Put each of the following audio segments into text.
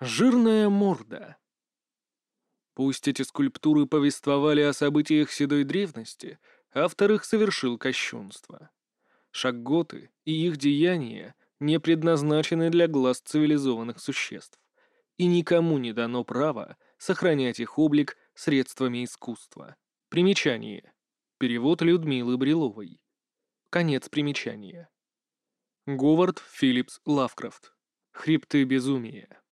Жирная морда. Пусть эти скульптуры повествовали о событиях седой древности, автор их совершил кощунство. Шагготы и их деяния не предназначены для глаз цивилизованных существ, и никому не дано право сохранять их облик средствами искусства. Примечание. Перевод Людмилы Бриловой. Конец примечания. Говард Филлипс Лавкрафт. Хребты безумия.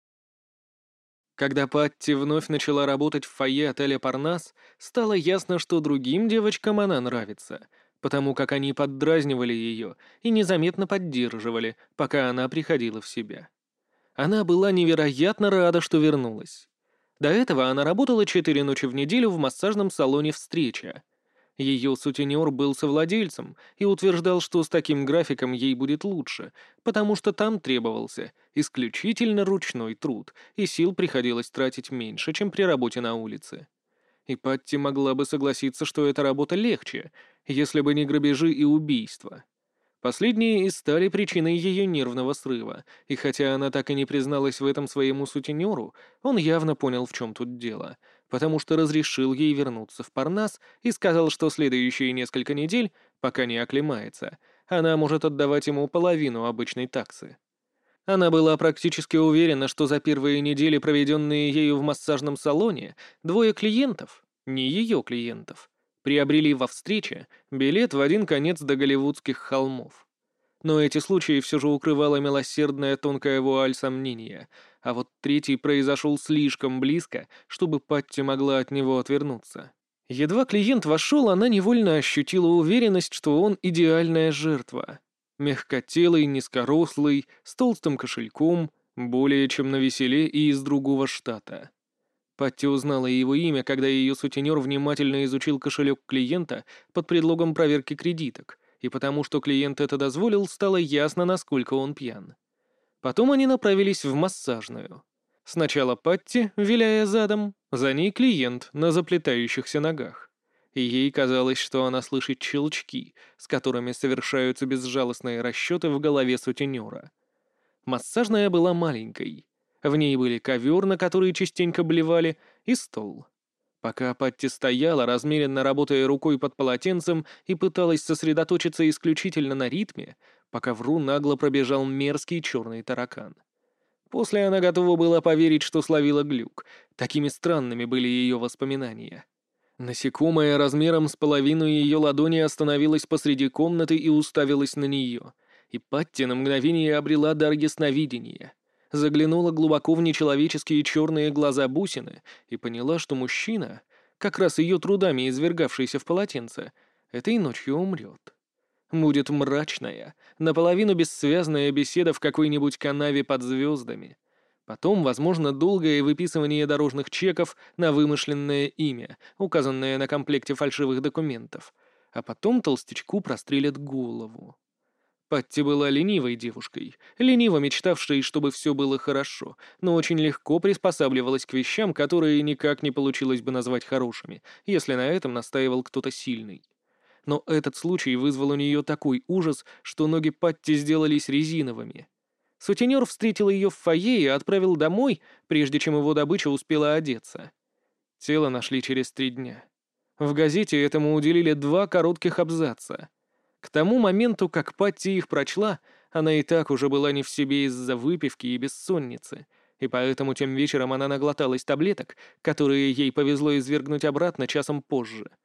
Когда Патти вновь начала работать в фойе отеля «Парнас», стало ясно, что другим девочкам она нравится, потому как они поддразнивали ее и незаметно поддерживали, пока она приходила в себя. Она была невероятно рада, что вернулась. До этого она работала четыре ночи в неделю в массажном салоне «Встреча», ее сутенер был совладельцем и утверждал, что с таким графиком ей будет лучше, потому что там требовался исключительно ручной труд, и сил приходилось тратить меньше, чем при работе на улице. И Патти могла бы согласиться, что эта работа легче, если бы не грабежи и убийства. Последние и стали причиной ее нервного срыва, и хотя она так и не призналась в этом своему сутенеру, он явно понял, в чем тут дело — потому что разрешил ей вернуться в Парнас и сказал, что следующие несколько недель, пока не оклемается, она может отдавать ему половину обычной таксы. Она была практически уверена, что за первые недели, проведенные ею в массажном салоне, двое клиентов, не ее клиентов, приобрели во встрече билет в один конец до голливудских холмов. Но эти случаи все же укрывала милосердная тонкая вуаль сомнения — а вот третий произошел слишком близко, чтобы Патти могла от него отвернуться. Едва клиент вошел, она невольно ощутила уверенность, что он идеальная жертва. Мягкотелый, низкорослый, с толстым кошельком, более чем на веселе и из другого штата. Патти узнала его имя, когда ее сутенер внимательно изучил кошелек клиента под предлогом проверки кредиток, и потому что клиент это дозволил, стало ясно, насколько он пьян. Потом они направились в массажную. Сначала Патти, виляя задом, за ней клиент на заплетающихся ногах. И ей казалось, что она слышит щелчки, с которыми совершаются безжалостные расчеты в голове сутенера. Массажная была маленькой. В ней были ковер, на который частенько блевали, и стол. Пока Патти стояла, размеренно работая рукой под полотенцем и пыталась сосредоточиться исключительно на ритме, пока вру нагло пробежал мерзкий черный таракан. После она готова была поверить, что словила глюк. Такими странными были ее воспоминания. Насекомое размером с половину ее ладони остановилось посреди комнаты и уставилось на нее. И Патти на мгновение обрела дар ясновидения. Заглянула глубоко в нечеловеческие черные глаза бусины и поняла, что мужчина, как раз ее трудами извергавшийся в полотенце, этой ночью умрет. Будет мрачная, наполовину бессвязная беседа в какой-нибудь канаве под звездами. Потом, возможно, долгое выписывание дорожных чеков на вымышленное имя, указанное на комплекте фальшивых документов. А потом толстячку прострелят голову. Патти была ленивой девушкой, лениво мечтавшей, чтобы все было хорошо, но очень легко приспосабливалась к вещам, которые никак не получилось бы назвать хорошими, если на этом настаивал кто-то сильный но этот случай вызвал у нее такой ужас, что ноги Патти сделались резиновыми. Сутенер встретил ее в фойе и отправил домой, прежде чем его добыча успела одеться. Тело нашли через три дня. В газете этому уделили два коротких абзаца. К тому моменту, как Патти их прочла, она и так уже была не в себе из-за выпивки и бессонницы, и поэтому тем вечером она наглоталась таблеток, которые ей повезло извергнуть обратно часом позже —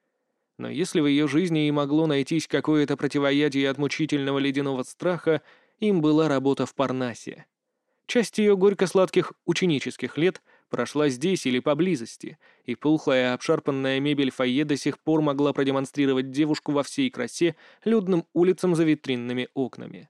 но если в ее жизни и могло найтись какое-то противоядие от мучительного ледяного страха, им была работа в Парнасе. Часть ее горько-сладких ученических лет прошла здесь или поблизости, и пухлая обшарпанная мебель фойе до сих пор могла продемонстрировать девушку во всей красе людным улицам за витринными окнами.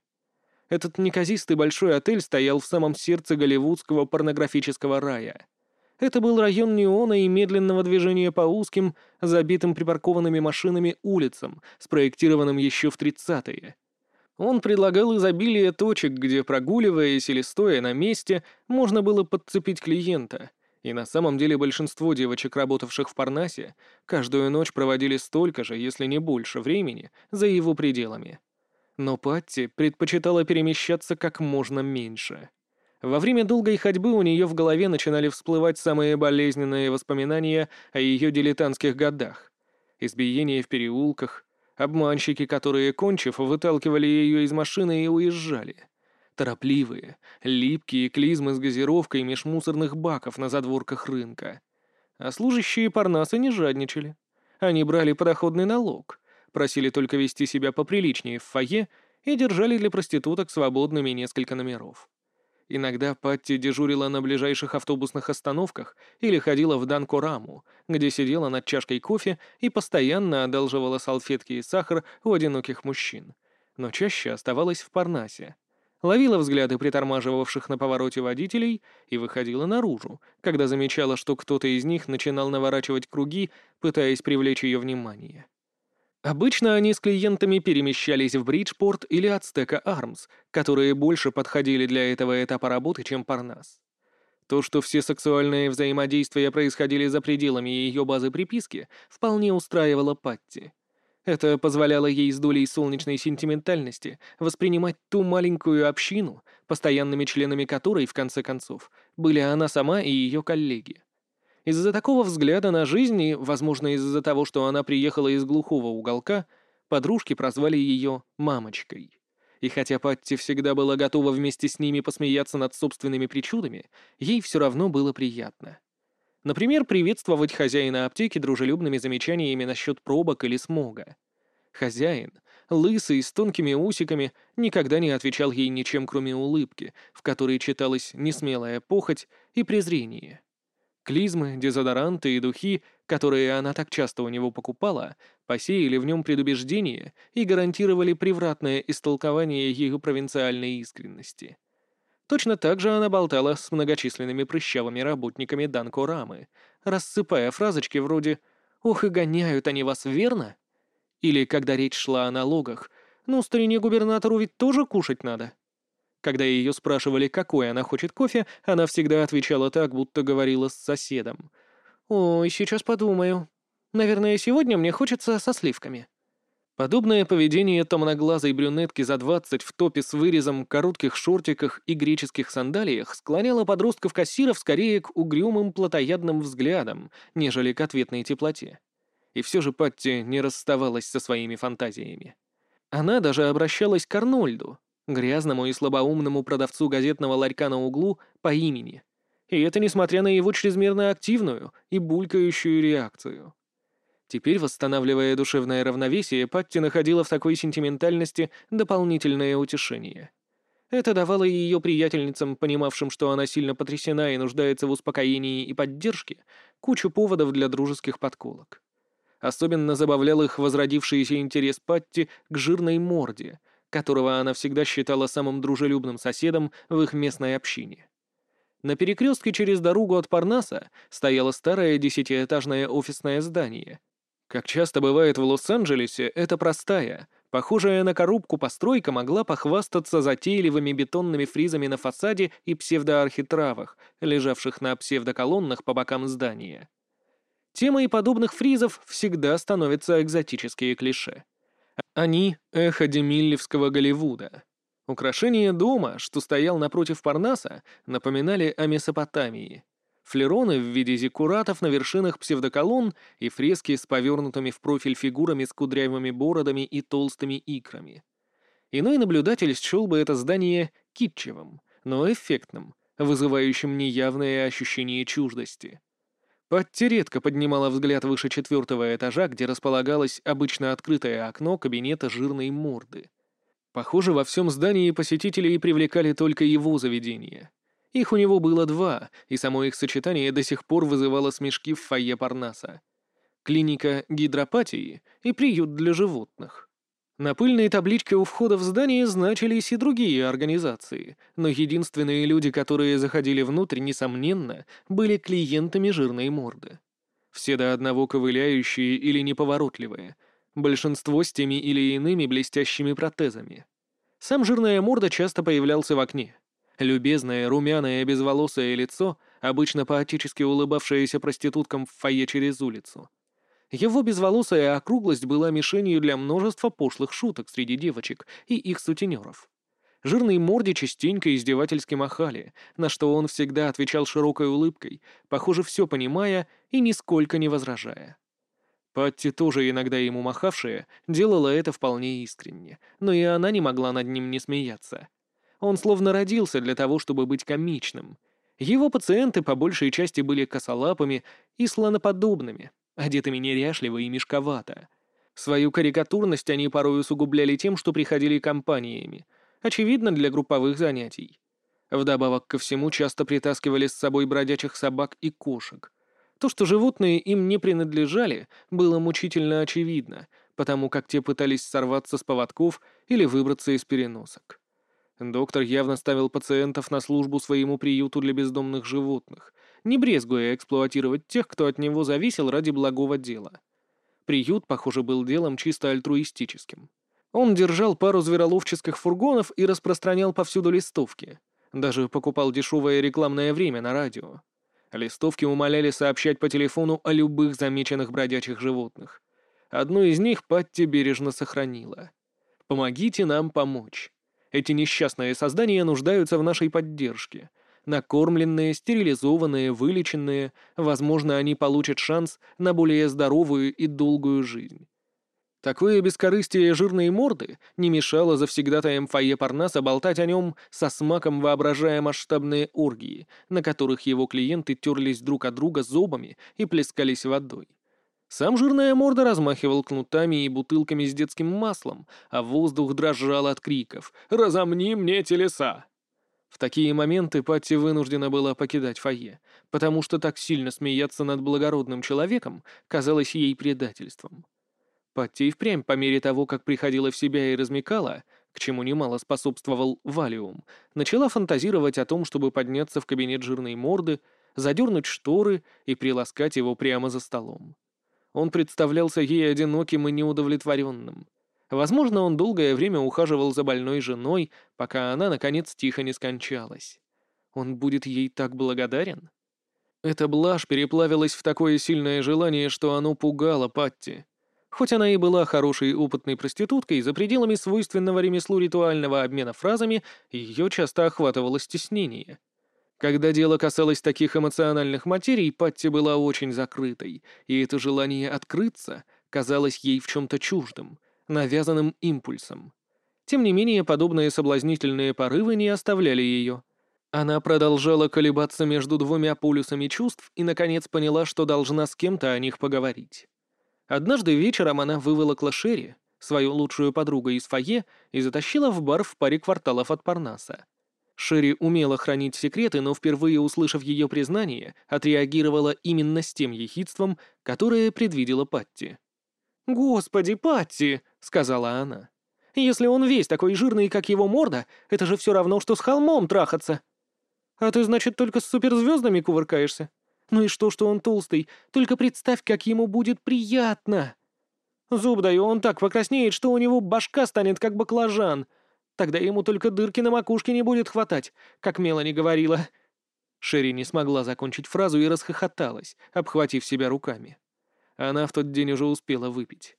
Этот неказистый большой отель стоял в самом сердце голливудского порнографического рая — это был район неона и медленного движения по узким, забитым припаркованными машинами улицам, спроектированным еще в 30-е. Он предлагал изобилие точек, где, прогуливаясь или стоя на месте, можно было подцепить клиента. И на самом деле большинство девочек, работавших в Парнасе, каждую ночь проводили столько же, если не больше времени, за его пределами. Но Патти предпочитала перемещаться как можно меньше. Во время долгой ходьбы у нее в голове начинали всплывать самые болезненные воспоминания о ее дилетантских годах. Избиения в переулках, обманщики, которые, кончив, выталкивали ее из машины и уезжали. Торопливые, липкие клизмы с газировкой меж мусорных баков на задворках рынка. А служащие Парнаса не жадничали. Они брали подоходный налог, просили только вести себя поприличнее в фойе и держали для проституток свободными несколько номеров. Иногда Патти дежурила на ближайших автобусных остановках или ходила в Данкораму, где сидела над чашкой кофе и постоянно одалживала салфетки и сахар у одиноких мужчин. Но чаще оставалась в Парнасе. Ловила взгляды притормаживавших на повороте водителей и выходила наружу, когда замечала, что кто-то из них начинал наворачивать круги, пытаясь привлечь ее внимание. Обычно они с клиентами перемещались в Бриджпорт или Ацтека Армс, которые больше подходили для этого этапа работы, чем Парнас. То, что все сексуальные взаимодействия происходили за пределами ее базы приписки, вполне устраивало Патти. Это позволяло ей с долей солнечной сентиментальности воспринимать ту маленькую общину, постоянными членами которой, в конце концов, были она сама и ее коллеги. Из-за такого взгляда на жизнь и, возможно, из-за того, что она приехала из глухого уголка, подружки прозвали ее «мамочкой». И хотя Патти всегда была готова вместе с ними посмеяться над собственными причудами, ей все равно было приятно. Например, приветствовать хозяина аптеки дружелюбными замечаниями насчет пробок или смога. Хозяин, лысый, с тонкими усиками, никогда не отвечал ей ничем, кроме улыбки, в которой читалась несмелая похоть и презрение. Клизмы, дезодоранты и духи, которые она так часто у него покупала, посеяли в нем предубеждение и гарантировали превратное истолкование ее провинциальной искренности. Точно так же она болтала с многочисленными прыщавыми работниками Данкорамы, рассыпая фразочки вроде «Ох и гоняют они вас, верно?» Или, когда речь шла о налогах, «Ну, старине-губернатору ведь тоже кушать надо». Когда ее спрашивали, какой она хочет кофе, она всегда отвечала так, будто говорила с соседом. «Ой, сейчас подумаю. Наверное, сегодня мне хочется со сливками». Подобное поведение томноглазой брюнетки за двадцать в топе с вырезом, коротких шортиках и греческих сандалиях склоняло подростков-кассиров скорее к угрюмым плотоядным взглядам, нежели к ответной теплоте. И все же Патти не расставалась со своими фантазиями. Она даже обращалась к Арнольду, грязному и слабоумному продавцу газетного ларька на углу по имени. И это несмотря на его чрезмерно активную и булькающую реакцию. Теперь, восстанавливая душевное равновесие, Патти находила в такой сентиментальности дополнительное утешение. Это давало ее приятельницам, понимавшим, что она сильно потрясена и нуждается в успокоении и поддержке, кучу поводов для дружеских подколок. Особенно забавлял их возродившийся интерес Патти к жирной морде — которого она всегда считала самым дружелюбным соседом в их местной общине. На перекрестке через дорогу от Парнаса стояло старое десятиэтажное офисное здание. Как часто бывает в Лос-Анджелесе, это простая, похожая на коробку постройка могла похвастаться затейливыми бетонными фризами на фасаде и псевдоархитравах, лежавших на псевдоколоннах по бокам здания. Темой подобных фризов всегда становятся экзотические клише. Они — эхо демиллевского Голливуда. Украшения дома, что стоял напротив Парнаса, напоминали о Месопотамии. Флероны в виде зиккуратов на вершинах псевдоколонн и фрески с повернутыми в профиль фигурами с кудрявыми бородами и толстыми икрами. Иной наблюдатель счел бы это здание китчевым, но эффектным, вызывающим неявное ощущение чуждости. Патти редко поднимала взгляд выше четвертого этажа, где располагалось обычно открытое окно кабинета жирной морды. Похоже, во всем здании посетителей привлекали только его заведения. Их у него было два, и само их сочетание до сих пор вызывало смешки в фойе Парнаса. Клиника гидропатии и приют для животных. На пыльной табличке у входа в здание значились и другие организации, но единственные люди, которые заходили внутрь, несомненно, были клиентами жирной морды. Все до одного ковыляющие или неповоротливые, большинство с теми или иными блестящими протезами. Сам жирная морда часто появлялся в окне. Любезное, румяное, безволосое лицо, обычно поотечески улыбавшееся проституткам в фойе через улицу — его безволосая округлость была мишенью для множества пошлых шуток среди девочек и их сутенеров. Жирные морде частенько издевательски махали, на что он всегда отвечал широкой улыбкой, похоже, все понимая и нисколько не возражая. Патти, тоже иногда ему махавшая, делала это вполне искренне, но и она не могла над ним не смеяться. Он словно родился для того, чтобы быть комичным. Его пациенты по большей части были косолапыми и слоноподобными, одетыми неряшливо и мешковато. Свою карикатурность они порой усугубляли тем, что приходили компаниями, очевидно, для групповых занятий. Вдобавок ко всему часто притаскивали с собой бродячих собак и кошек — то, что животные им не принадлежали, было мучительно очевидно, потому как те пытались сорваться с поводков или выбраться из переносок. Доктор явно ставил пациентов на службу своему приюту для бездомных животных, не брезгуя эксплуатировать тех, кто от него зависел ради благого дела. Приют, похоже, был делом чисто альтруистическим. Он держал пару звероловческих фургонов и распространял повсюду листовки. Даже покупал дешевое рекламное время на радио. Листовки умоляли сообщать по телефону о любых замеченных бродячих животных. Одну из них Патти бережно сохранила. «Помогите нам помочь. Эти несчастные создания нуждаются в нашей поддержке. Накормленные, стерилизованные, вылеченные, возможно, они получат шанс на более здоровую и долгую жизнь. Такое бескорыстие жирной морды не мешало завсегдатаем фойе Парнаса болтать о нем со смаком, воображая масштабные оргии, на которых его клиенты терлись друг от друга зубами и плескались водой. Сам жирная морда размахивал кнутами и бутылками с детским маслом, а воздух дрожал от криков «Разомни мне телеса!». В такие моменты Патти вынуждена была покидать фойе, потому что так сильно смеяться над благородным человеком казалось ей предательством. Патти и впрямь по мере того, как приходила в себя и размекала, к чему немало способствовал валиум, начала фантазировать о том, чтобы подняться в кабинет жирной морды, задернуть шторы и приласкать его прямо за столом. Он представлялся ей одиноким и неудовлетворенным. Возможно, он долгое время ухаживал за больной женой, пока она, наконец, тихо не скончалась. Он будет ей так благодарен? Эта блажь переплавилась в такое сильное желание, что оно пугало Патти. Хоть она и была хорошей опытной проституткой, за пределами свойственного ремеслу ритуального обмена фразами ее часто охватывало стеснение. Когда дело касалось таких эмоциональных материй, Патти была очень закрытой, и это желание открыться казалось ей в чем-то чуждым, навязанным импульсом. Тем не менее, подобные соблазнительные порывы не оставляли ее. Она продолжала колебаться между двумя полюсами чувств и, наконец, поняла, что должна с кем-то о них поговорить. Однажды вечером она выволокла Шерри, свою лучшую подругу из фойе, и затащила в бар в паре кварталов от Парнаса. Шерри умела хранить секреты, но впервые услышав ее признание, отреагировала именно с тем ехидством, которое предвидела Патти. «Господи, Патти!» — сказала она. «Если он весь такой жирный, как его морда, это же все равно, что с холмом трахаться!» «А ты, значит, только с суперзвездами кувыркаешься?» Ну и что, что он толстый? Только представь, как ему будет приятно. Зуб даю, он так покраснеет, что у него башка станет как баклажан. Тогда ему только дырки на макушке не будет хватать, как Мелани говорила. Шерри не смогла закончить фразу и расхохоталась, обхватив себя руками. Она в тот день уже успела выпить.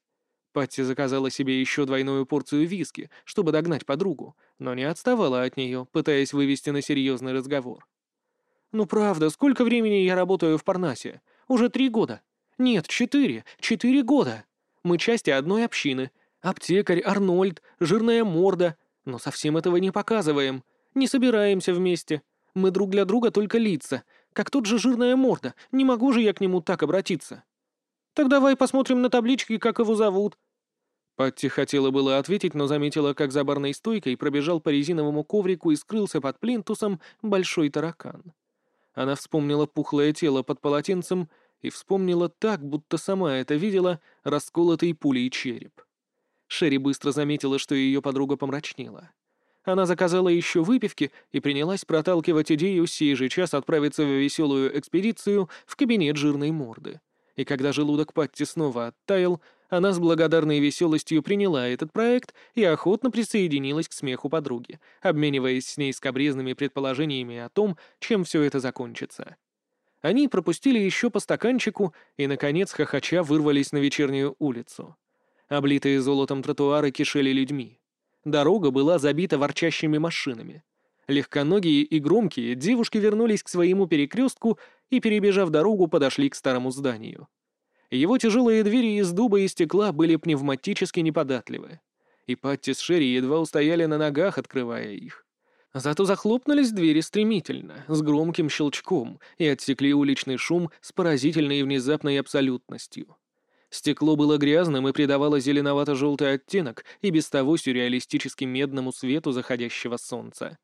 Патти заказала себе еще двойную порцию виски, чтобы догнать подругу, но не отставала от нее, пытаясь вывести на серьезный разговор. «Ну правда, сколько времени я работаю в Парнасе? Уже три года. Нет, четыре. Четыре года. Мы части одной общины. Аптекарь, Арнольд, жирная морда. Но совсем этого не показываем. Не собираемся вместе. Мы друг для друга только лица. Как тот же жирная морда. Не могу же я к нему так обратиться. Так давай посмотрим на таблички, как его зовут». Патти хотела было ответить, но заметила, как за барной стойкой пробежал по резиновому коврику и скрылся под плинтусом большой таракан. Она вспомнила пухлое тело под полотенцем и вспомнила так, будто сама это видела, расколотый пулей череп. Шерри быстро заметила, что ее подруга помрачнела. Она заказала еще выпивки и принялась проталкивать идею сей же час отправиться в веселую экспедицию в кабинет жирной морды. И когда желудок Патти снова оттаял, она с благодарной веселостью приняла этот проект и охотно присоединилась к смеху подруги, обмениваясь с ней скобрезными предположениями о том, чем все это закончится. Они пропустили еще по стаканчику и, наконец, хохоча вырвались на вечернюю улицу. Облитые золотом тротуары кишели людьми. Дорога была забита ворчащими машинами. Легконогие и громкие девушки вернулись к своему перекрестку и, перебежав дорогу, подошли к старому зданию. Его тяжелые двери из дуба и стекла были пневматически неподатливы. И Патти с Шерри едва устояли на ногах, открывая их. Зато захлопнулись двери стремительно, с громким щелчком, и отсекли уличный шум с поразительной и внезапной абсолютностью. Стекло было грязным и придавало зеленовато-желтый оттенок и без того сюрреалистически медному свету заходящего солнца.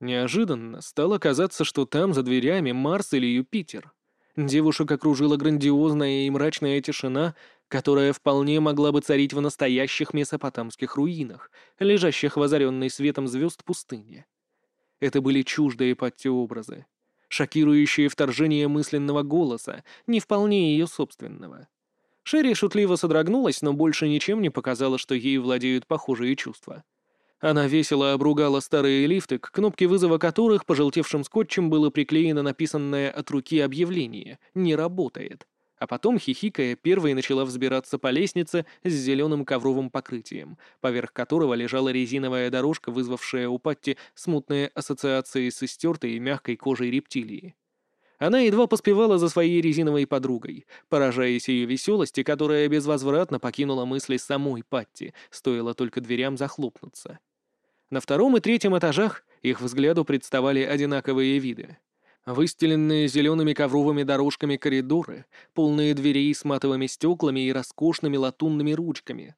Неожиданно стало казаться, что там, за дверями, Марс или Юпитер. Девушек окружила грандиозная и мрачная тишина, которая вполне могла бы царить в настоящих месопотамских руинах, лежащих в озаренной светом звезд пустыне. Это были чуждые Патти образы, шокирующие вторжение мысленного голоса, не вполне ее собственного. Шерри шутливо содрогнулась, но больше ничем не показала, что ей владеют похожие чувства. Она весело обругала старые лифты, к кнопке вызова которых пожелтевшим скотчем было приклеено написанное от руки объявление «Не работает». А потом, хихикая, первой начала взбираться по лестнице с зеленым ковровым покрытием, поверх которого лежала резиновая дорожка, вызвавшая у Патти смутные ассоциации с истертой и мягкой кожей рептилии. Она едва поспевала за своей резиновой подругой, поражаясь ее веселости, которая безвозвратно покинула мысли самой Патти, стоило только дверям захлопнуться. На втором и третьем этажах их взгляду представали одинаковые виды. Выстеленные зелеными ковровыми дорожками коридоры, полные дверей с матовыми стеклами и роскошными латунными ручками.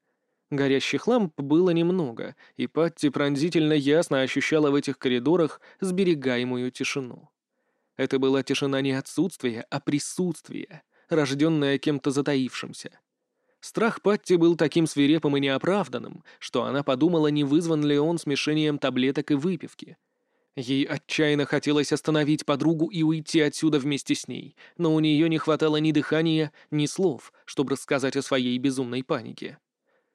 Горящих ламп было немного, и Патти пронзительно ясно ощущала в этих коридорах сберегаемую тишину. Это была тишина не отсутствия, а присутствия, рожденная кем-то затаившимся. Страх Патти был таким свирепым и неоправданным, что она подумала, не вызван ли он смешением таблеток и выпивки. Ей отчаянно хотелось остановить подругу и уйти отсюда вместе с ней, но у нее не хватало ни дыхания, ни слов, чтобы рассказать о своей безумной панике.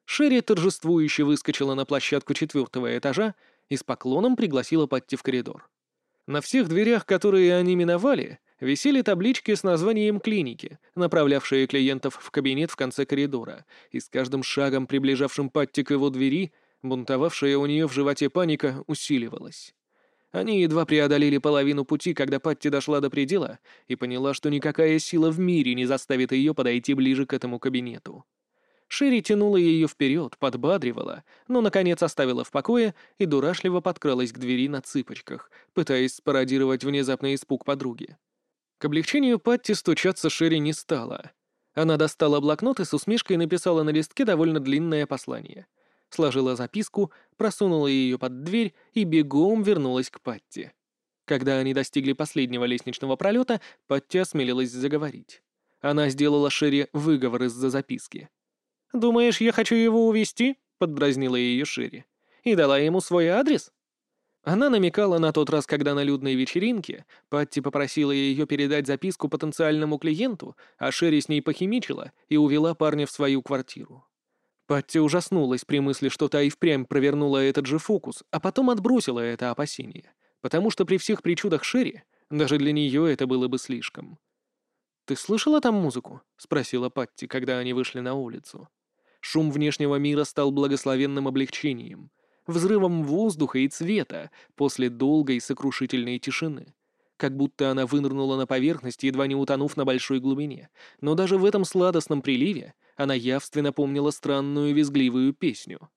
Шерри торжествующе выскочила на площадку четвертого этажа и с поклоном пригласила Патти в коридор. На всех дверях, которые они миновали, висели таблички с названием клиники, направлявшие клиентов в кабинет в конце коридора, и с каждым шагом, приближавшим Патти к его двери, бунтовавшая у нее в животе паника усиливалась. Они едва преодолели половину пути, когда Патти дошла до предела и поняла, что никакая сила в мире не заставит ее подойти ближе к этому кабинету. Шерри тянула ее вперед, подбадривала, но, наконец, оставила в покое и дурашливо подкралась к двери на цыпочках, пытаясь спародировать внезапный испуг подруги. К облегчению Патти стучаться Шерри не стала. Она достала блокнот и с усмешкой написала на листке довольно длинное послание. Сложила записку, просунула ее под дверь и бегом вернулась к Патти. Когда они достигли последнего лестничного пролета, Патти осмелилась заговорить. Она сделала Шерри выговор из-за записки. «Думаешь, я хочу его увезти?» — поддразнила ее Шерри. «И дала ему свой адрес?» Она намекала на тот раз, когда на людной вечеринке Патти попросила ее передать записку потенциальному клиенту, а Шерри с ней похимичила и увела парня в свою квартиру. Патти ужаснулась при мысли, что та и впрямь провернула этот же фокус, а потом отбросила это опасение, потому что при всех причудах Шерри даже для нее это было бы слишком. «Ты слышала там музыку?» — спросила Патти, когда они вышли на улицу. Шум внешнего мира стал благословенным облегчением, взрывом воздуха и цвета после долгой сокрушительной тишины. Как будто она вынырнула на поверхность, едва не утонув на большой глубине. Но даже в этом сладостном приливе она явственно помнила странную визгливую песню.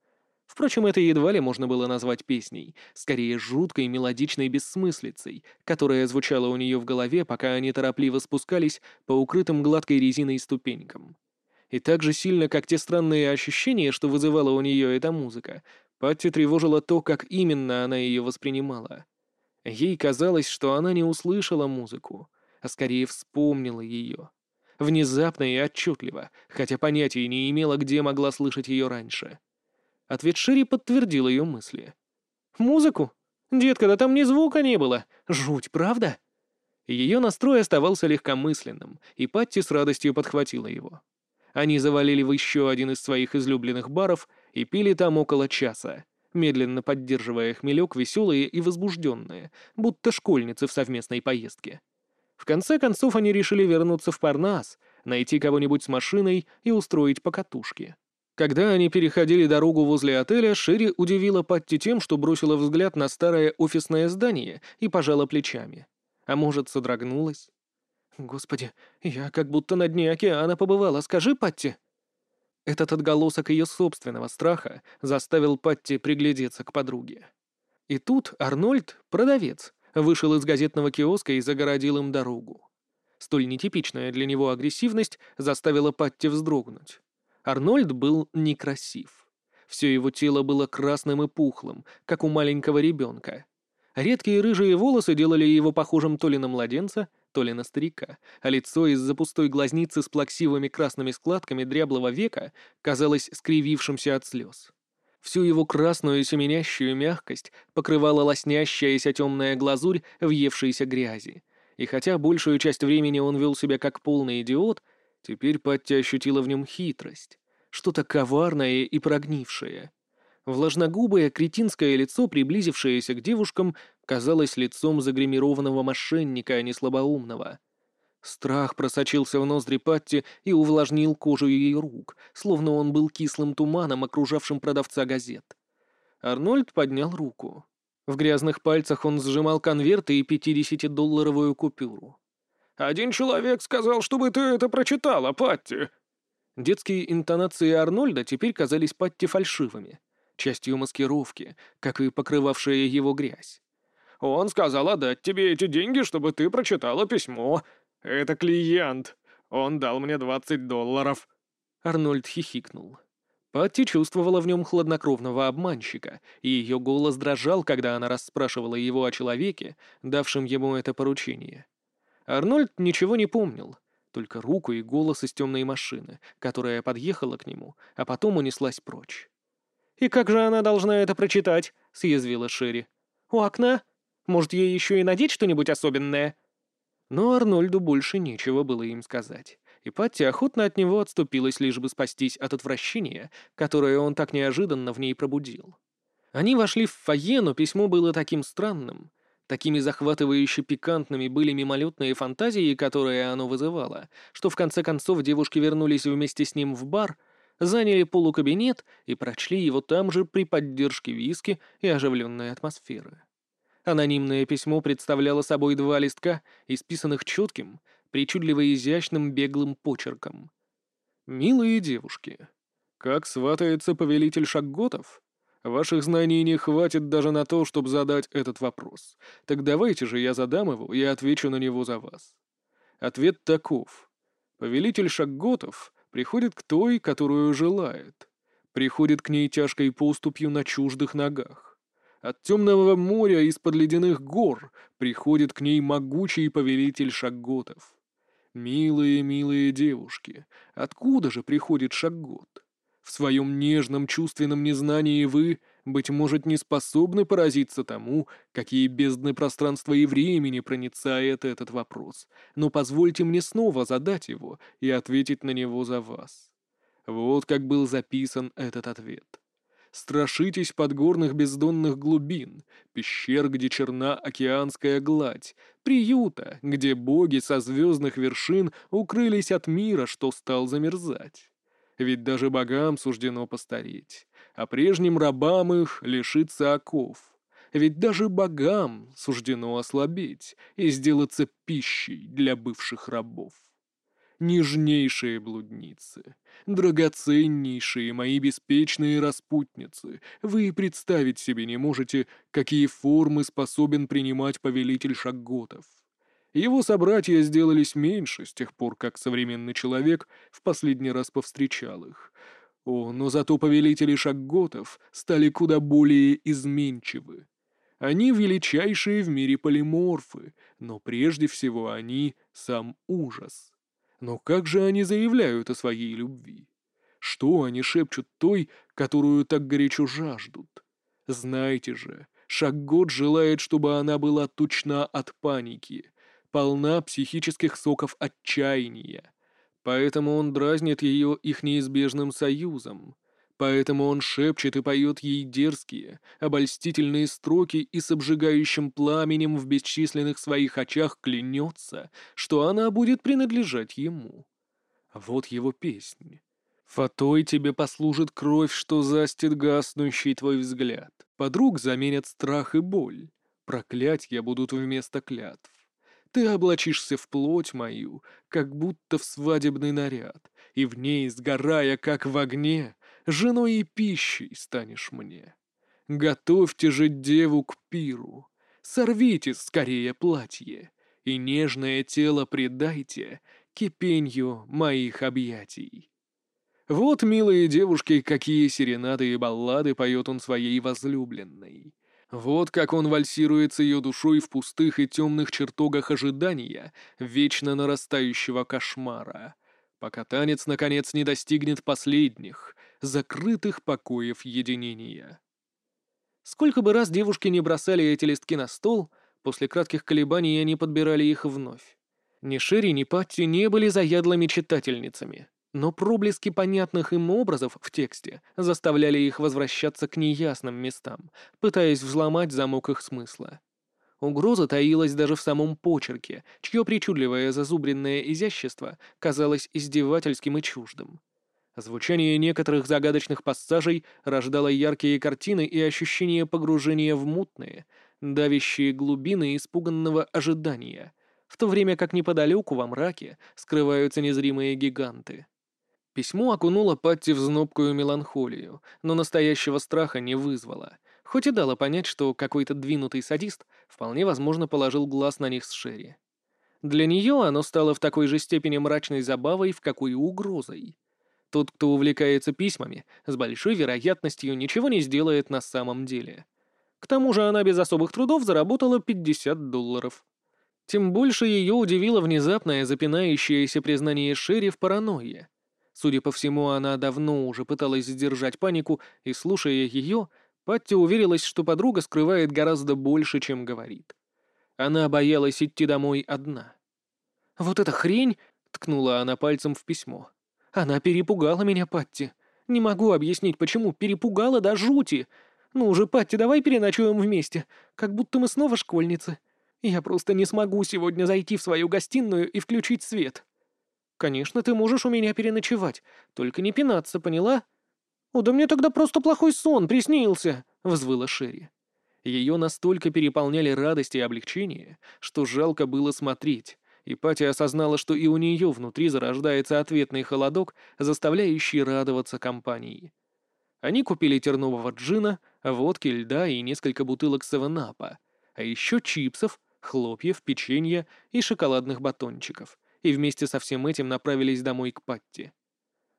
Впрочем, это едва ли можно было назвать песней, скорее жуткой мелодичной бессмыслицей, которая звучала у нее в голове, пока они торопливо спускались по укрытым гладкой резиной ступенькам. И так же сильно, как те странные ощущения, что вызывала у нее эта музыка, Патти тревожила то, как именно она ее воспринимала. Ей казалось, что она не услышала музыку, а скорее вспомнила ее. Внезапно и отчетливо, хотя понятия не имела, где могла слышать ее раньше. Ответ Шерри подтвердил ее мысли. «Музыку? Детка, да там ни звука не было. Жуть, правда?» Ее настрой оставался легкомысленным, и Патти с радостью подхватила его. Они завалили в еще один из своих излюбленных баров и пили там около часа, медленно поддерживая хмелек веселые и возбужденные, будто школьницы в совместной поездке. В конце концов они решили вернуться в Парнас, найти кого-нибудь с машиной и устроить покатушки. Когда они переходили дорогу возле отеля, Шерри удивила Патти тем, что бросила взгляд на старое офисное здание и пожала плечами. А может, содрогнулась? «Господи, я как будто на дне океана побывала, скажи, Патти!» Этот отголосок ее собственного страха заставил Патти приглядеться к подруге. И тут Арнольд, продавец, вышел из газетного киоска и загородил им дорогу. Столь нетипичная для него агрессивность заставила Патти вздрогнуть. Арнольд был некрасив. Все его тело было красным и пухлым, как у маленького ребенка. Редкие рыжие волосы делали его похожим то ли на младенца, то ли на старика, а лицо из-за пустой глазницы с плаксивыми красными складками дряблого века казалось скривившимся от слез. Всю его красную семенящую мягкость покрывала лоснящаяся темная глазурь въевшейся грязи. И хотя большую часть времени он вел себя как полный идиот, теперь Патти ощутила в нем хитрость, что-то коварное и прогнившее. Влажногубое кретинское лицо, приблизившееся к девушкам, казалось лицом загримированного мошенника, а не слабоумного. Страх просочился в ноздри Патти и увлажнил кожу ее рук, словно он был кислым туманом, окружавшим продавца газет. Арнольд поднял руку. В грязных пальцах он сжимал конверты и пятидесятидолларовую купюру. «Один человек сказал, чтобы ты это прочитала, Патти!» Детские интонации Арнольда теперь казались Патти фальшивыми, частью маскировки, как и покрывавшая его грязь. Он сказал отдать тебе эти деньги, чтобы ты прочитала письмо. Это клиент. Он дал мне двадцать долларов». Арнольд хихикнул. Патти чувствовала в нем хладнокровного обманщика, и ее голос дрожал, когда она расспрашивала его о человеке, давшем ему это поручение. Арнольд ничего не помнил, только руку и голос из темной машины, которая подъехала к нему, а потом унеслась прочь. «И как же она должна это прочитать?» — съязвила Шерри. «У окна? Может, ей еще и надеть что-нибудь особенное?» Но Арнольду больше нечего было им сказать, и Патти охотно от него отступилась, лишь бы спастись от отвращения, которое он так неожиданно в ней пробудил. Они вошли в фойе, но письмо было таким странным, такими захватывающе пикантными были мимолетные фантазии, которые оно вызывало, что в конце концов девушки вернулись вместе с ним в бар, заняли полукабинет и прочли его там же при поддержке виски и оживленной атмосферы. Анонимное письмо представляло собой два листка, исписанных четким, причудливо изящным беглым почерком. «Милые девушки, как сватается повелитель Шагготов? Ваших знаний не хватит даже на то, чтобы задать этот вопрос. Так давайте же я задам его и отвечу на него за вас. Ответ таков. Повелитель Шагготов приходит к той, которую желает. Приходит к ней тяжкой поступью на чуждых ногах. От темного моря из-под ледяных гор приходит к ней могучий повелитель шагготов. Милые, милые девушки, откуда же приходит шаггот? В своем нежном чувственном незнании вы, быть может, не способны поразиться тому, какие бездны пространства и времени проницает этот вопрос, но позвольте мне снова задать его и ответить на него за вас. Вот как был записан этот ответ. Страшитесь подгорных бездонных глубин, пещер, где черна океанская гладь, приюта, где боги со звездных вершин укрылись от мира, что стал замерзать. Ведь даже богам суждено постареть, а прежним рабам их лишиться оков. Ведь даже богам суждено ослабеть и сделаться пищей для бывших рабов нежнейшие блудницы, драгоценнейшие мои беспечные распутницы, вы представить себе не можете, какие формы способен принимать повелитель Шагготов. Его собратья сделались меньше с тех пор, как современный человек в последний раз повстречал их. О, но зато повелители Шагготов стали куда более изменчивы. Они величайшие в мире полиморфы, но прежде всего они — сам ужас. Но как же они заявляют о своей любви? Что они шепчут той, которую так горячо жаждут? Знаете же, Шаггот желает, чтобы она была тучна от паники, полна психических соков отчаяния. Поэтому он дразнит ее их неизбежным союзом — Поэтому он шепчет и поет ей дерзкие, обольстительные строки и с обжигающим пламенем в бесчисленных своих очах клянется, что она будет принадлежать ему. Вот его песни. Фатой тебе послужит кровь, что застит гаснущий твой взгляд. Подруг заменят страх и боль. Проклятья будут вместо клятв. Ты облачишься в плоть мою, как будто в свадебный наряд, и в ней, сгорая, как в огне, женой и пищей станешь мне. Готовьте же деву к пиру, сорвите скорее платье, и нежное тело предайте кипенью моих объятий. Вот, милые девушки, какие серенады и баллады поет он своей возлюбленной. Вот как он вальсирует с ее душой в пустых и темных чертогах ожидания, вечно нарастающего кошмара, пока танец, наконец, не достигнет последних, закрытых покоев единения. Сколько бы раз девушки не бросали эти листки на стол, после кратких колебаний они подбирали их вновь. Ни Шерри, ни Патти не были заядлыми читательницами. Но проблески понятных им образов в тексте заставляли их возвращаться к неясным местам, пытаясь взломать замок их смысла. Угроза таилась даже в самом почерке, чье причудливое зазубренное изящество казалось издевательским и чуждым. Звучание некоторых загадочных пассажей рождало яркие картины и ощущение погружения в мутные, давящие глубины испуганного ожидания, в то время как неподалеку во мраке скрываются незримые гиганты. Письмо окунуло Патти в знобкую меланхолию, но настоящего страха не вызвало, хоть и дало понять, что какой-то двинутый садист вполне возможно положил глаз на них с Шерри. Для нее оно стало в такой же степени мрачной забавой, в какой и угрозой. Тот, кто увлекается письмами, с большой вероятностью ничего не сделает на самом деле. К тому же она без особых трудов заработала 50 долларов. Тем больше ее удивило внезапное запинающееся признание Шерри в паранойе. Судя по всему, она давно уже пыталась сдержать панику, и, слушая ее, Патти уверилась, что подруга скрывает гораздо больше, чем говорит. Она боялась идти домой одна. «Вот эта хрень!» — ткнула она пальцем в письмо. «Она перепугала меня, Патти. Не могу объяснить, почему. Перепугала до жути. Ну уже, Патти, давай переночуем вместе, как будто мы снова школьницы. Я просто не смогу сегодня зайти в свою гостиную и включить свет». «Конечно, ты можешь у меня переночевать, только не пинаться, поняла?» «О, да мне тогда просто плохой сон приснился», — взвыла Шерри. Ее настолько переполняли радость и облегчение, что жалко было смотреть, и Пати осознала, что и у нее внутри зарождается ответный холодок, заставляющий радоваться компании. Они купили тернового джина, водки, льда и несколько бутылок севенапа, а еще чипсов, хлопьев, печенья и шоколадных батончиков — и вместе со всем этим направились домой к Патти.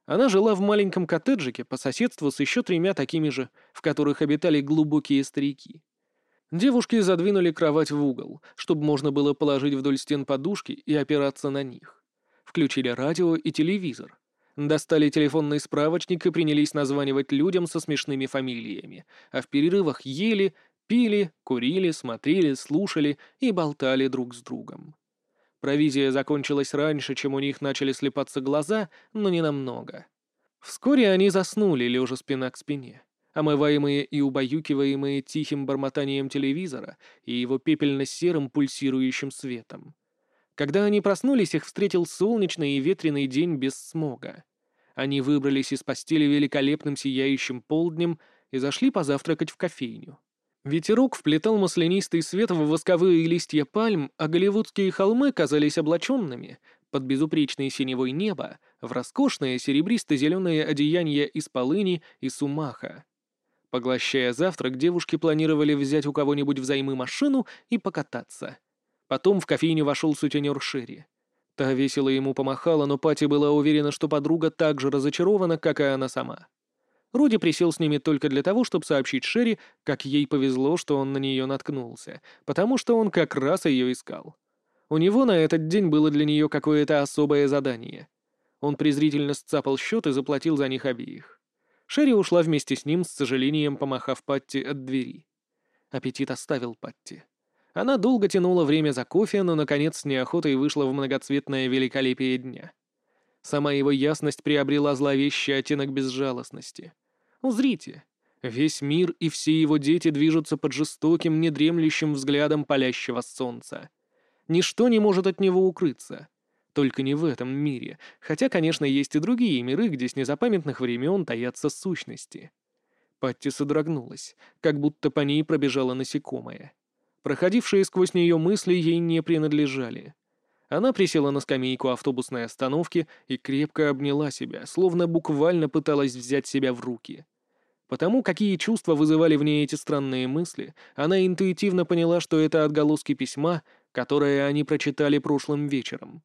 Она жила в маленьком коттеджике по соседству с еще тремя такими же, в которых обитали глубокие старики. Девушки задвинули кровать в угол, чтобы можно было положить вдоль стен подушки и опираться на них. Включили радио и телевизор. Достали телефонный справочник и принялись названивать людям со смешными фамилиями, а в перерывах ели, пили, курили, смотрели, слушали и болтали друг с другом. Провизия закончилась раньше, чем у них начали слепаться глаза, но не намного. Вскоре они заснули, лежа спина к спине, омываемые и убаюкиваемые тихим бормотанием телевизора и его пепельно-серым пульсирующим светом. Когда они проснулись, их встретил солнечный и ветреный день без смога. Они выбрались из постели великолепным сияющим полднем и зашли позавтракать в кофейню. Ветерок вплетал маслянистый свет в восковые листья пальм, а голливудские холмы казались облаченными под безупречное синевой небо в роскошное серебристо-зеленое одеяние из полыни и сумаха. Поглощая завтрак, девушки планировали взять у кого-нибудь взаймы машину и покататься. Потом в кофейню вошел сутенер Шерри. Та весело ему помахала, но Пати была уверена, что подруга так же разочарована, как и она сама. Руди присел с ними только для того, чтобы сообщить Шерри, как ей повезло, что он на нее наткнулся, потому что он как раз ее искал. У него на этот день было для нее какое-то особое задание. Он презрительно сцапал счет и заплатил за них обеих. Шерри ушла вместе с ним, с сожалением помахав Патти от двери. Аппетит оставил Патти. Она долго тянула время за кофе, но, наконец, с неохотой вышла в многоцветное великолепие дня. Сама его ясность приобрела зловещий оттенок безжалостности. Узрите, весь мир и все его дети движутся под жестоким, недремлющим взглядом палящего солнца. Ничто не может от него укрыться. Только не в этом мире, хотя, конечно, есть и другие миры, где с незапамятных времен таятся сущности. Патти содрогнулась, как будто по ней пробежало насекомое. Проходившие сквозь нее мысли ей не принадлежали. Она присела на скамейку автобусной остановки и крепко обняла себя, словно буквально пыталась взять себя в руки. Потому какие чувства вызывали в ней эти странные мысли, она интуитивно поняла, что это отголоски письма, которое они прочитали прошлым вечером.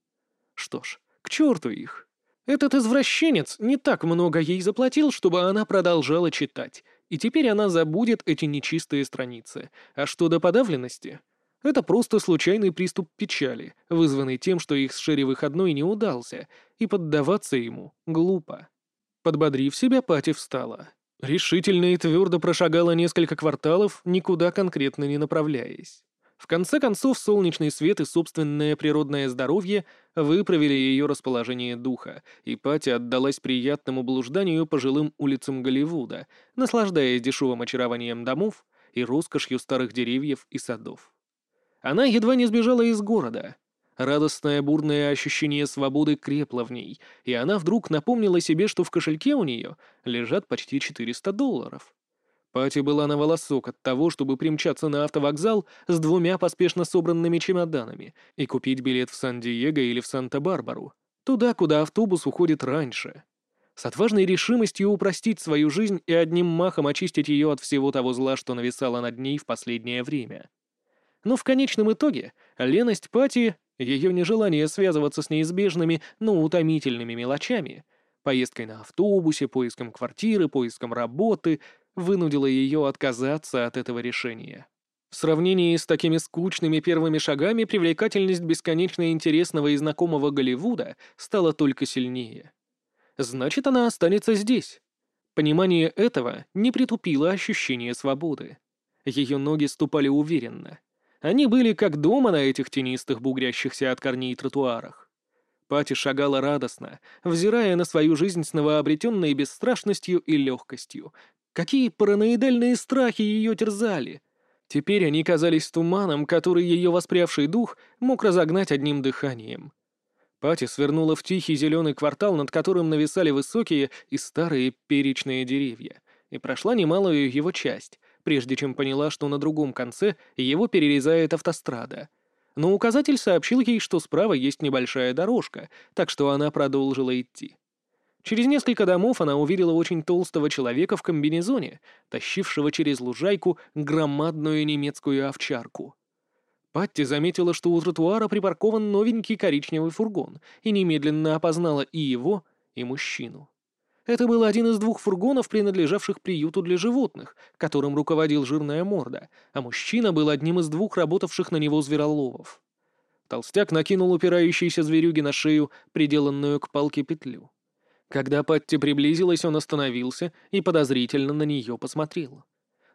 Что ж, к черту их. Этот извращенец не так много ей заплатил, чтобы она продолжала читать, и теперь она забудет эти нечистые страницы. А что до подавленности? Это просто случайный приступ печали, вызванный тем, что их с Шерри выходной не удался, и поддаваться ему глупо. Подбодрив себя, Пати встала. Решительно и твердо прошагала несколько кварталов, никуда конкретно не направляясь. В конце концов, солнечный свет и собственное природное здоровье выправили ее расположение духа, и Пати отдалась приятному блужданию по жилым улицам Голливуда, наслаждаясь дешевым очарованием домов и роскошью старых деревьев и садов. Она едва не сбежала из города. Радостное бурное ощущение свободы крепло в ней, и она вдруг напомнила себе, что в кошельке у нее лежат почти 400 долларов. Пати была на волосок от того, чтобы примчаться на автовокзал с двумя поспешно собранными чемоданами и купить билет в Сан-Диего или в Санта-Барбару, туда, куда автобус уходит раньше. С отважной решимостью упростить свою жизнь и одним махом очистить ее от всего того зла, что нависало над ней в последнее время. Но в конечном итоге леность Пати, ее нежелание связываться с неизбежными, но утомительными мелочами, поездкой на автобусе, поиском квартиры, поиском работы, вынудила ее отказаться от этого решения. В сравнении с такими скучными первыми шагами привлекательность бесконечно интересного и знакомого Голливуда стала только сильнее. Значит, она останется здесь. Понимание этого не притупило ощущение свободы. Ее ноги ступали уверенно. Они были как дома на этих тенистых, бугрящихся от корней тротуарах. Пати шагала радостно, взирая на свою жизнь с новообретенной бесстрашностью и легкостью. Какие параноидальные страхи ее терзали! Теперь они казались туманом, который ее воспрявший дух мог разогнать одним дыханием. Пати свернула в тихий зеленый квартал, над которым нависали высокие и старые перечные деревья, и прошла немалую его часть, прежде чем поняла, что на другом конце его перерезает автострада. Но указатель сообщил ей, что справа есть небольшая дорожка, так что она продолжила идти. Через несколько домов она увидела очень толстого человека в комбинезоне, тащившего через лужайку громадную немецкую овчарку. Патти заметила, что у тротуара припаркован новенький коричневый фургон, и немедленно опознала и его, и мужчину. Это был один из двух фургонов, принадлежавших приюту для животных, которым руководил жирная морда, а мужчина был одним из двух работавших на него звероловов. Толстяк накинул упирающийся зверюги на шею, приделанную к палке петлю. Когда Патти приблизилась, он остановился и подозрительно на нее посмотрел.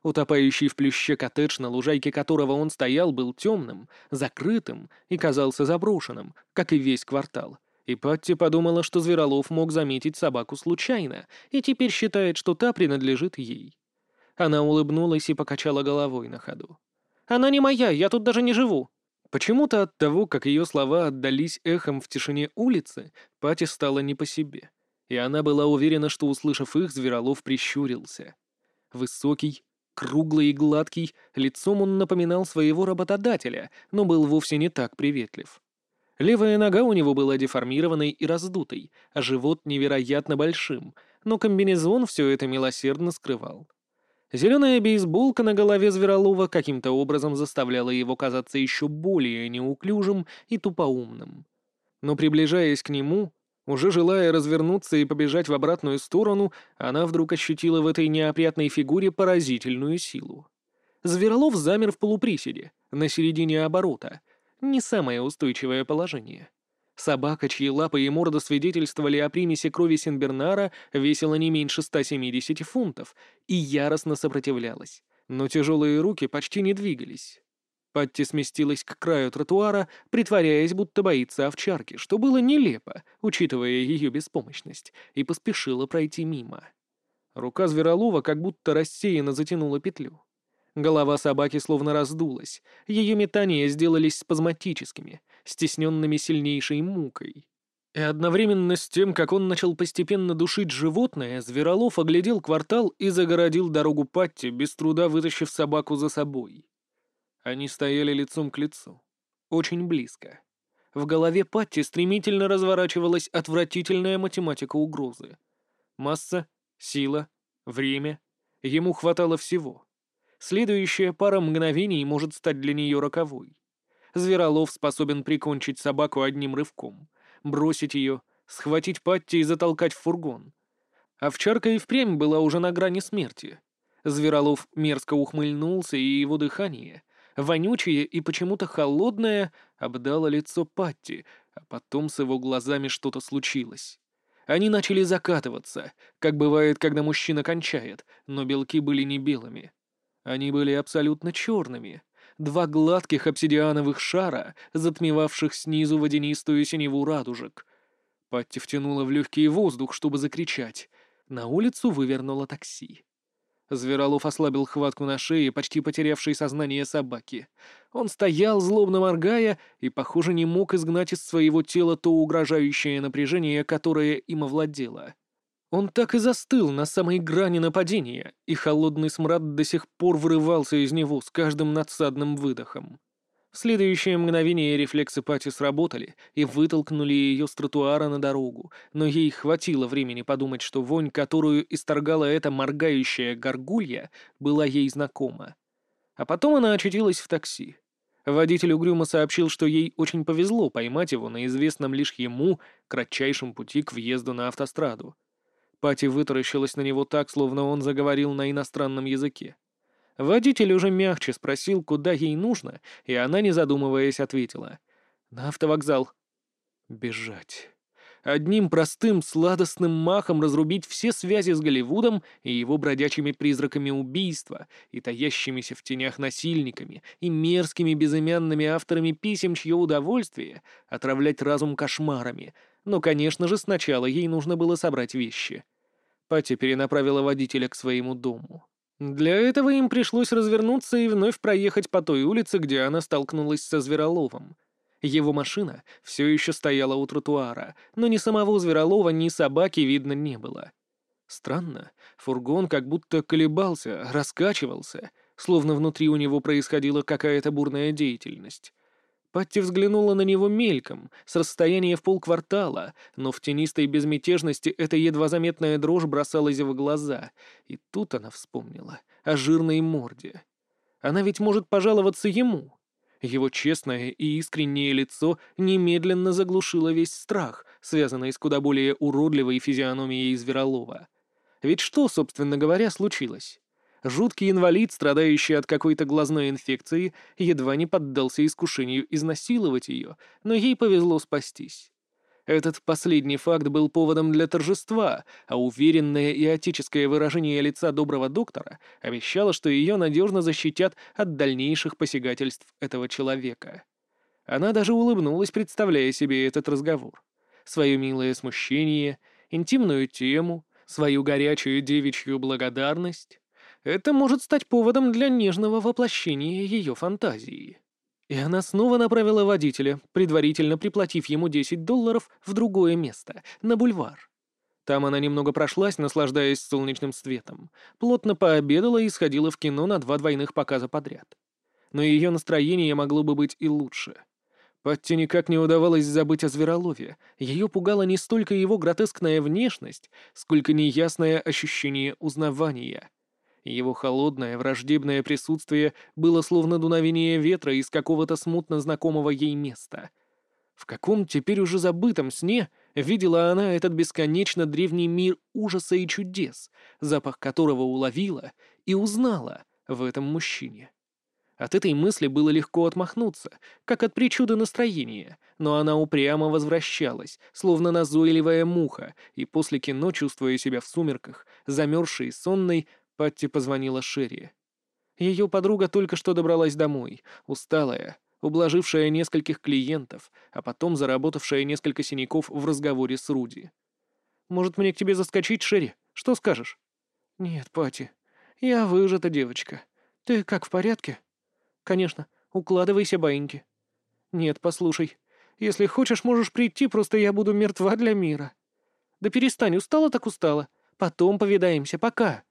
Утопающий в плюще коттедж, на лужайке которого он стоял, был темным, закрытым и казался заброшенным, как и весь квартал — и Патти подумала, что Зверолов мог заметить собаку случайно, и теперь считает, что та принадлежит ей. Она улыбнулась и покачала головой на ходу. «Она не моя, я тут даже не живу». Почему-то от того, как ее слова отдались эхом в тишине улицы, Пати стала не по себе. И она была уверена, что, услышав их, Зверолов прищурился. Высокий, круглый и гладкий, лицом он напоминал своего работодателя, но был вовсе не так приветлив. Левая нога у него была деформированной и раздутой, а живот невероятно большим, но комбинезон все это милосердно скрывал. Зеленая бейсболка на голове Зверолова каким-то образом заставляла его казаться еще более неуклюжим и тупоумным. Но приближаясь к нему, уже желая развернуться и побежать в обратную сторону, она вдруг ощутила в этой неопрятной фигуре поразительную силу. Зверолов замер в полуприседе, на середине оборота, не самое устойчивое положение. Собака, чьи лапы и морда свидетельствовали о примеси крови Синбернара, весила не меньше 170 фунтов и яростно сопротивлялась, но тяжелые руки почти не двигались. Патти сместилась к краю тротуара, притворяясь, будто боится овчарки, что было нелепо, учитывая ее беспомощность, и поспешила пройти мимо. Рука Зверолова как будто рассеянно затянула петлю. Голова собаки словно раздулась, ее метания сделались спазматическими, стесненными сильнейшей мукой. И одновременно с тем, как он начал постепенно душить животное, Зверолов оглядел квартал и загородил дорогу Патти, без труда вытащив собаку за собой. Они стояли лицом к лицу. Очень близко. В голове Патти стремительно разворачивалась отвратительная математика угрозы. Масса, сила, время. Ему хватало всего. Следующая пара мгновений может стать для нее роковой. Зверолов способен прикончить собаку одним рывком — бросить ее, схватить Патти и затолкать в фургон. Овчарка и впрямь была уже на грани смерти. Зверолов мерзко ухмыльнулся, и его дыхание, вонючее и почему-то холодное, обдало лицо Патти, а потом с его глазами что-то случилось. Они начали закатываться, как бывает, когда мужчина кончает, но белки были не белыми. Они были абсолютно черными — два гладких обсидиановых шара, затмевавших снизу водянистую синеву радужек. Патти втянула в легкий воздух, чтобы закричать. На улицу вывернуло такси. Зверолов ослабил хватку на шее, почти потерявшей сознание собаки. Он стоял, злобно моргая, и, похоже, не мог изгнать из своего тела то угрожающее напряжение, которое им овладело. Он так и застыл на самой грани нападения, и холодный смрад до сих пор вырывался из него с каждым надсадным выдохом. В следующее мгновение рефлексы Пати сработали и вытолкнули ее с тротуара на дорогу, но ей хватило времени подумать, что вонь, которую исторгала эта моргающая горгулья, была ей знакома. А потом она очутилась в такси. Водитель угрюмо сообщил, что ей очень повезло поймать его на известном лишь ему кратчайшем пути к въезду на автостраду. Пати вытаращилась на него так, словно он заговорил на иностранном языке. Водитель уже мягче спросил, куда ей нужно, и она, не задумываясь, ответила. «На автовокзал». «Бежать». Одним простым, сладостным махом разрубить все связи с Голливудом и его бродячими призраками убийства, и таящимися в тенях насильниками, и мерзкими безымянными авторами писем, чье удовольствие — отравлять разум кошмарами. Но, конечно же, сначала ей нужно было собрать вещи. Пати перенаправила водителя к своему дому. Для этого им пришлось развернуться и вновь проехать по той улице, где она столкнулась со Звероловым. Его машина все еще стояла у тротуара, но ни самого Зверолова, ни собаки видно не было. Странно, фургон как будто колебался, раскачивался, словно внутри у него происходила какая-то бурная деятельность. Патти взглянула на него мельком, с расстояния в полквартала, но в тенистой безмятежности эта едва заметная дрожь бросалась в глаза, и тут она вспомнила о жирной морде. Она ведь может пожаловаться ему. Его честное и искреннее лицо немедленно заглушило весь страх, связанный с куда более уродливой физиономией Зверолова. Ведь что, собственно говоря, случилось? Жуткий инвалид, страдающий от какой-то глазной инфекции, едва не поддался искушению изнасиловать ее, но ей повезло спастись. Этот последний факт был поводом для торжества, а уверенное и отеческое выражение лица доброго доктора обещало, что ее надежно защитят от дальнейших посягательств этого человека. Она даже улыбнулась, представляя себе этот разговор. Свое милое смущение, интимную тему, свою горячую девичью благодарность это может стать поводом для нежного воплощения ее фантазии. И она снова направила водителя, предварительно приплатив ему 10 долларов в другое место, на бульвар. Там она немного прошлась, наслаждаясь солнечным светом, плотно пообедала и сходила в кино на два двойных показа подряд. Но ее настроение могло бы быть и лучше. Патти никак не удавалось забыть о зверолове. Ее пугала не столько его гротескная внешность, сколько неясное ощущение узнавания — его холодное, враждебное присутствие было словно дуновение ветра из какого-то смутно знакомого ей места. В каком теперь уже забытом сне видела она этот бесконечно древний мир ужаса и чудес, запах которого уловила и узнала в этом мужчине. От этой мысли было легко отмахнуться, как от причуды настроения, но она упрямо возвращалась, словно назойливая муха, и после кино, чувствуя себя в сумерках, замерзшей и сонной, Патти позвонила Шерри. Ее подруга только что добралась домой, усталая, ублажившая нескольких клиентов, а потом заработавшая несколько синяков в разговоре с Руди. «Может, мне к тебе заскочить, Шерри? Что скажешь?» «Нет, Пати, я выжата девочка. Ты как, в порядке?» «Конечно. Укладывайся, баиньки». «Нет, послушай. Если хочешь, можешь прийти, просто я буду мертва для мира». «Да перестань, устала так устала. Потом повидаемся, пока».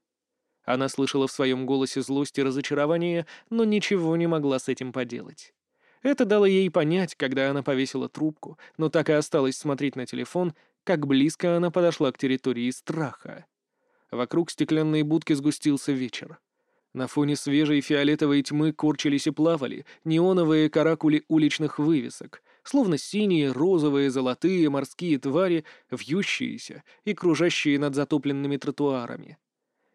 Она слышала в своем голосе злость и разочарование, но ничего не могла с этим поделать. Это дало ей понять, когда она повесила трубку, но так и осталось смотреть на телефон, как близко она подошла к территории страха. Вокруг стеклянной будки сгустился вечер. На фоне свежей фиолетовой тьмы корчились и плавали неоновые каракули уличных вывесок, словно синие, розовые, золотые морские твари, вьющиеся и кружащие над затопленными тротуарами.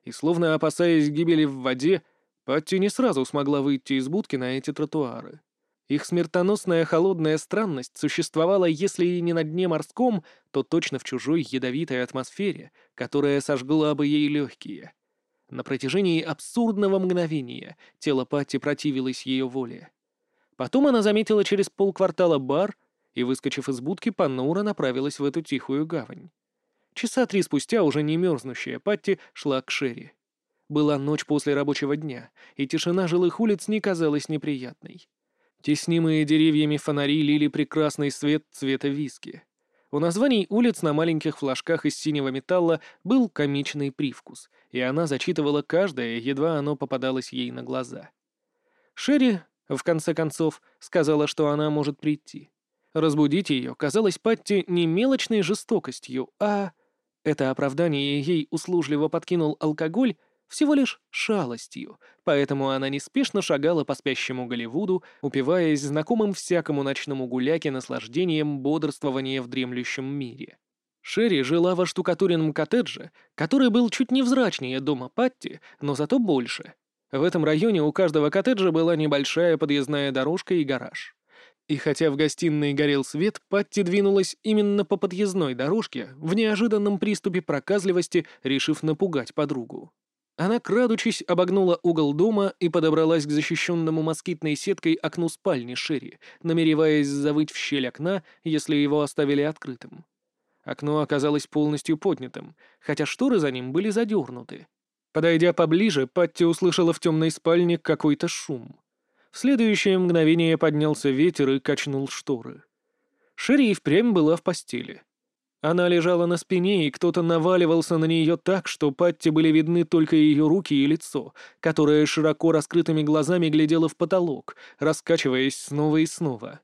И словно опасаясь гибели в воде, Патти не сразу смогла выйти из будки на эти тротуары. Их смертоносная холодная странность существовала, если и не на дне морском, то точно в чужой ядовитой атмосфере, которая сожгла бы ей легкие. На протяжении абсурдного мгновения тело Патти противилось ее воле. Потом она заметила через полквартала бар и, выскочив из будки, понуро направилась в эту тихую гавань. Часа три спустя уже не мерзнущая Патти шла к Шерри. Была ночь после рабочего дня, и тишина жилых улиц не казалась неприятной. Теснимые деревьями фонари лили прекрасный свет цвета виски. У названий улиц на маленьких флажках из синего металла был комичный привкус, и она зачитывала каждое, едва оно попадалось ей на глаза. Шерри, в конце концов, сказала, что она может прийти. Разбудить ее казалось Патти не мелочной жестокостью, а... Это оправдание ей услужливо подкинул алкоголь — всего лишь шалостью, поэтому она неспешно шагала по спящему Голливуду, упиваясь знакомым всякому ночному гуляке наслаждением бодрствования в дремлющем мире. Шерри жила во штукатуренном коттедже, который был чуть невзрачнее дома Патти, но зато больше. В этом районе у каждого коттеджа была небольшая подъездная дорожка и гараж. И хотя в гостиной горел свет, Патти двинулась именно по подъездной дорожке, в неожиданном приступе проказливости, решив напугать подругу. Она, крадучись, обогнула угол дома и подобралась к защищенному москитной сеткой окну спальни Шерри, намереваясь завыть в щель окна, если его оставили открытым. Окно оказалось полностью поднятым, хотя шторы за ним были задернуты. Подойдя поближе, Патти услышала в темной спальне какой-то шум. В следующее мгновение поднялся ветер и качнул шторы. Шерри и впрямь была в постели. Она лежала на спине, и кто-то наваливался на нее так, что Патти были видны только ее руки и лицо, которое широко раскрытыми глазами глядело в потолок, раскачиваясь снова и снова.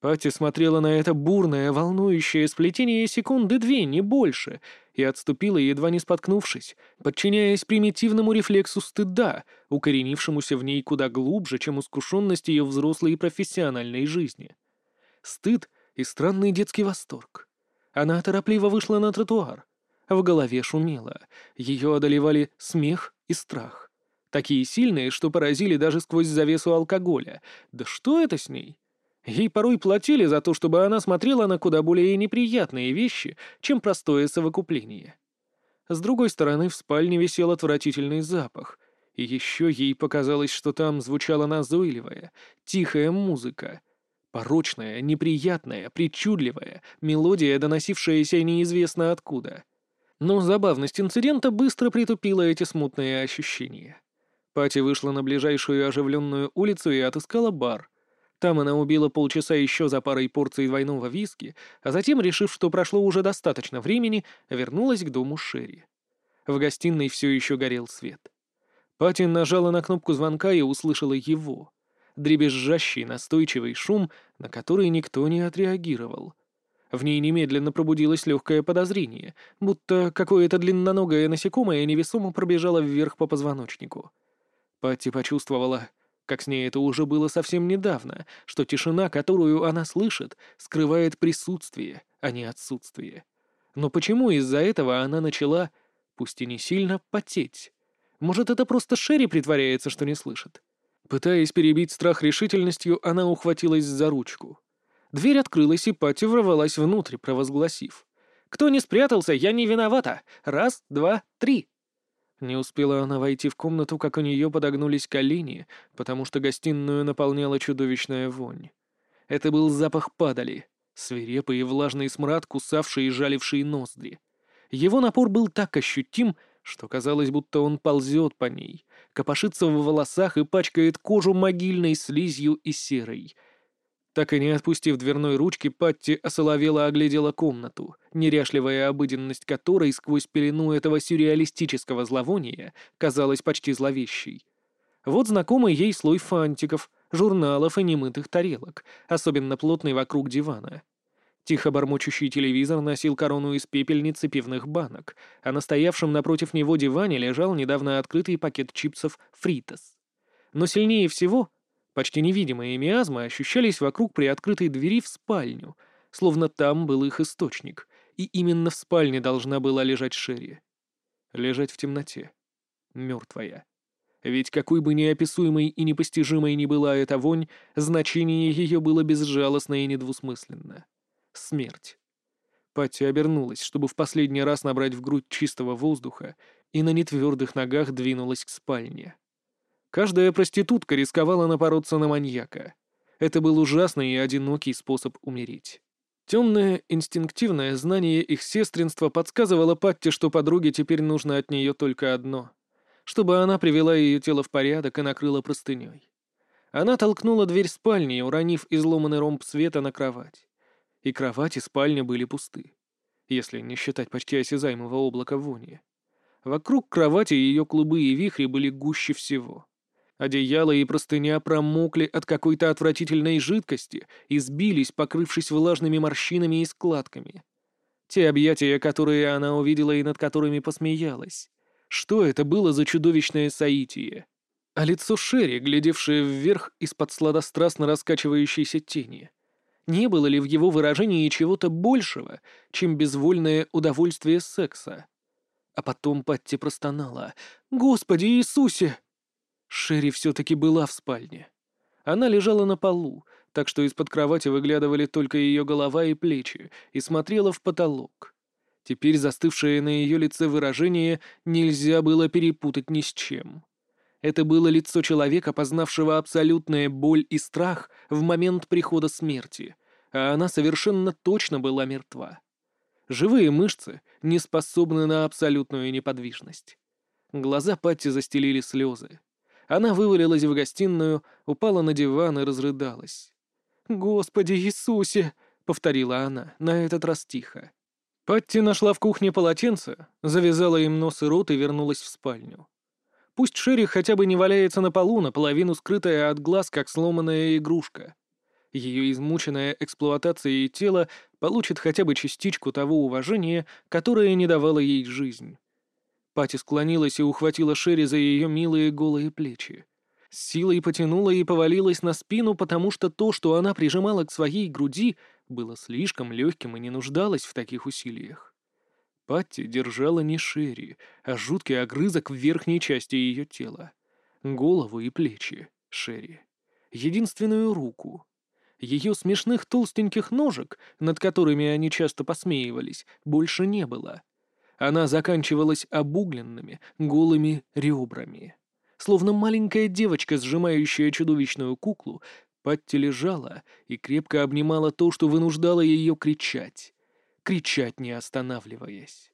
Патти смотрела на это бурное, волнующее сплетение секунды две, не больше, и отступила, едва не споткнувшись, подчиняясь примитивному рефлексу стыда, укоренившемуся в ней куда глубже, чем искушенность ее взрослой и профессиональной жизни. Стыд и странный детский восторг. Она торопливо вышла на тротуар. В голове шумело. Ее одолевали смех и страх. Такие сильные, что поразили даже сквозь завесу алкоголя. Да что это с ней? Ей порой платили за то, чтобы она смотрела на куда более неприятные вещи, чем простое совокупление. С другой стороны, в спальне висел отвратительный запах, и еще ей показалось, что там звучала назойливая, тихая музыка — Порочная, неприятная, причудливая, мелодия, доносившаяся неизвестно откуда. Но забавность инцидента быстро притупила эти смутные ощущения. Пати вышла на ближайшую оживленную улицу и отыскала бар. Там она убила полчаса еще за парой порций двойного виски, а затем, решив, что прошло уже достаточно времени, вернулась к дому Шерри. В гостиной все еще горел свет. Пати нажала на кнопку звонка и услышала его — дребезжащий, настойчивый шум, на который никто не отреагировал. В ней немедленно пробудилось легкое подозрение, будто какое-то длинноногое насекомое невесомо пробежало вверх по позвоночнику. Патти почувствовала, как с ней это уже было совсем недавно, что тишина, которую она слышит, скрывает присутствие, а не отсутствие. Но почему из-за этого она начала, пусть и не сильно, потеть? Может, это просто Шерри притворяется, что не слышит? Пытаясь перебить страх решительностью, она ухватилась за ручку. Дверь открылась, и Пати ворвалась внутрь, провозгласив. «Кто не спрятался, я не виновата! Раз, два, три!» Не успела она войти в комнату, как у нее подогнулись колени, потому что гостиную наполняла чудовищная вонь. Это был запах падали, свирепый и влажный смрад, кусавший и жаливший ноздри. Его напор был так ощутим, что казалось, будто он ползет по ней, копошится в волосах и пачкает кожу могильной слизью и серой. Так и не отпустив дверной ручки, Патти осоловела оглядела комнату, неряшливая обыденность которой сквозь пелену этого сюрреалистического зловония казалась почти зловещей. Вот знакомый ей слой фантиков, журналов и немытых тарелок, особенно плотный вокруг дивана. Тихо бормочущий телевизор носил корону из пепельницы пивных банок, а на стоявшем напротив него диване лежал недавно открытый пакет чипсов «Фритос». Но сильнее всего Почти невидимые миазмы ощущались вокруг приоткрытой двери в спальню, словно там был их источник, и именно в спальне должна была лежать Шерри. Лежать в темноте. Мертвая. Ведь какой бы неописуемой и непостижимой ни была эта вонь, значение ее было безжалостно и недвусмысленно. Смерть. Патти обернулась, чтобы в последний раз набрать в грудь чистого воздуха, и на нетвердых ногах двинулась к спальне. Каждая проститутка рисковала напороться на маньяка. Это был ужасный и одинокий способ умереть. Темное, инстинктивное знание их сестринства подсказывало Патте, что подруге теперь нужно от нее только одно — чтобы она привела ее тело в порядок и накрыла простыней. Она толкнула дверь спальни, уронив изломанный ромб света на кровать. И кровать и спальня были пусты, если не считать почти осязаемого облака вони. Вокруг кровати ее клубы и вихри были гуще всего. Одеяло и простыня промокли от какой-то отвратительной жидкости и сбились, покрывшись влажными морщинами и складками. Те объятия, которые она увидела и над которыми посмеялась. Что это было за чудовищное соитие? А лицо Шерри, глядевшее вверх из-под сладострастно раскачивающейся тени. Не было ли в его выражении чего-то большего, чем безвольное удовольствие секса? А потом Патти простонала. «Господи Иисусе!» Шерри все-таки была в спальне. Она лежала на полу, так что из-под кровати выглядывали только ее голова и плечи, и смотрела в потолок. Теперь застывшее на ее лице выражение нельзя было перепутать ни с чем. Это было лицо человека, познавшего абсолютная боль и страх в момент прихода смерти, а она совершенно точно была мертва. Живые мышцы не способны на абсолютную неподвижность. Глаза Патти застелили слезы. Она вывалилась в гостиную, упала на диван и разрыдалась. «Господи Иисусе!» — повторила она, на этот раз тихо. Патти нашла в кухне полотенце, завязала им нос и рот и вернулась в спальню. Пусть Шерри хотя бы не валяется на полу, наполовину скрытая от глаз, как сломанная игрушка. Ее измученная эксплуатацией тело получит хотя бы частичку того уважения, которое не давало ей жизнь. Пати склонилась и ухватила Шерри за ее милые голые плечи. С силой потянула и повалилась на спину, потому что то, что она прижимала к своей груди, было слишком легким и не нуждалось в таких усилиях. Патти держала не Шерри, а жуткий огрызок в верхней части ее тела. Голову и плечи Шерри. Единственную руку. Ее смешных толстеньких ножек, над которыми они часто посмеивались, больше не было. Она заканчивалась обугленными, голыми ребрами. Словно маленькая девочка, сжимающая чудовищную куклу, Патти лежала и крепко обнимала то, что вынуждало ее кричать. Кричать, не останавливаясь.